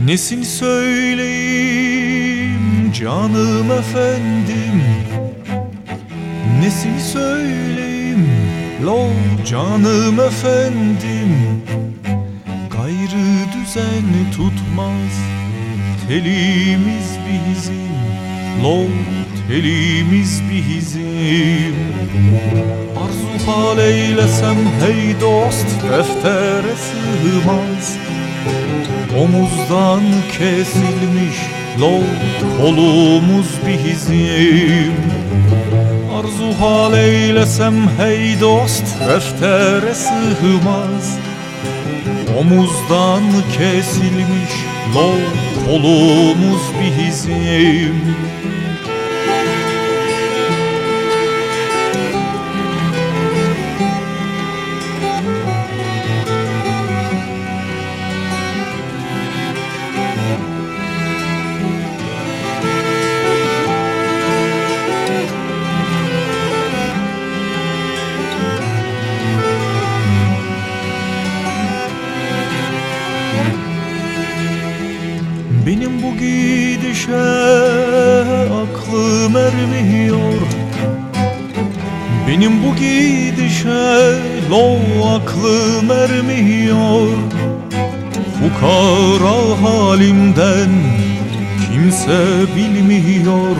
Nesini söyleyeyim canım efendim? Nesini söyleyeyim lo canım efendim? Gayrı düzen tutmaz telimiz bizim Lo telimiz bizim. Arzu hal eylesem hey dost deftere sığmaz Omuzdan kesilmiş lo kolumuz bizim Arzu hal eylesem hey dost deftere sığmaz. Omuzdan kesilmiş lo kolumuz bizim gidişe aklım ermiyor Benim bu gidişe lo aklım ermiyor Fukara halimden kimse bilmiyor.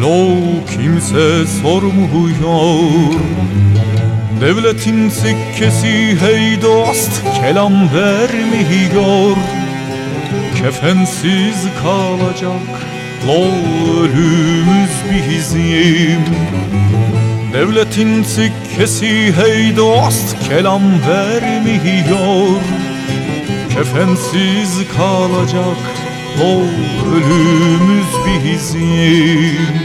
Lo kimse sormuyor. Devletin sikkesi hey dost kelam vermiyor Kefensiz kalacak lo ölümüz bizim. Devletin sikkesi hey dost kelam vermiyor. Kefensiz kalacak lo ölümüz bizim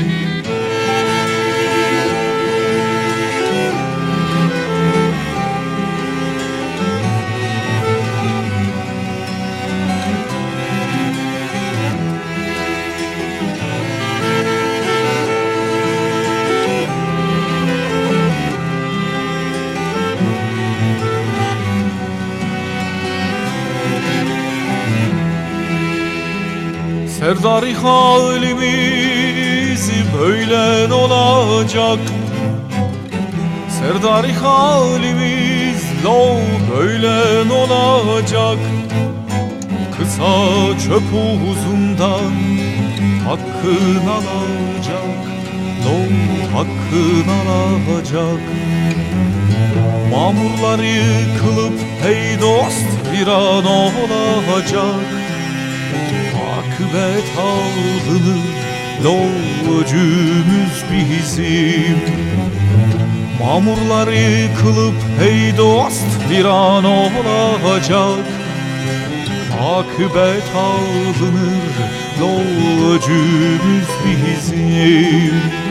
Serdari halimiz böyle olacak Serdari halimiz lo böyle olacak Kısa çöp uzundan hakkın alacak. Lo hakkın alacak. Mamurları kılıp hey dost bir an olacak akıbet alınır Locümüz bizim. Mamurları kılıp hey dost bir an olacak. Akıbet alınır Locümüz bizim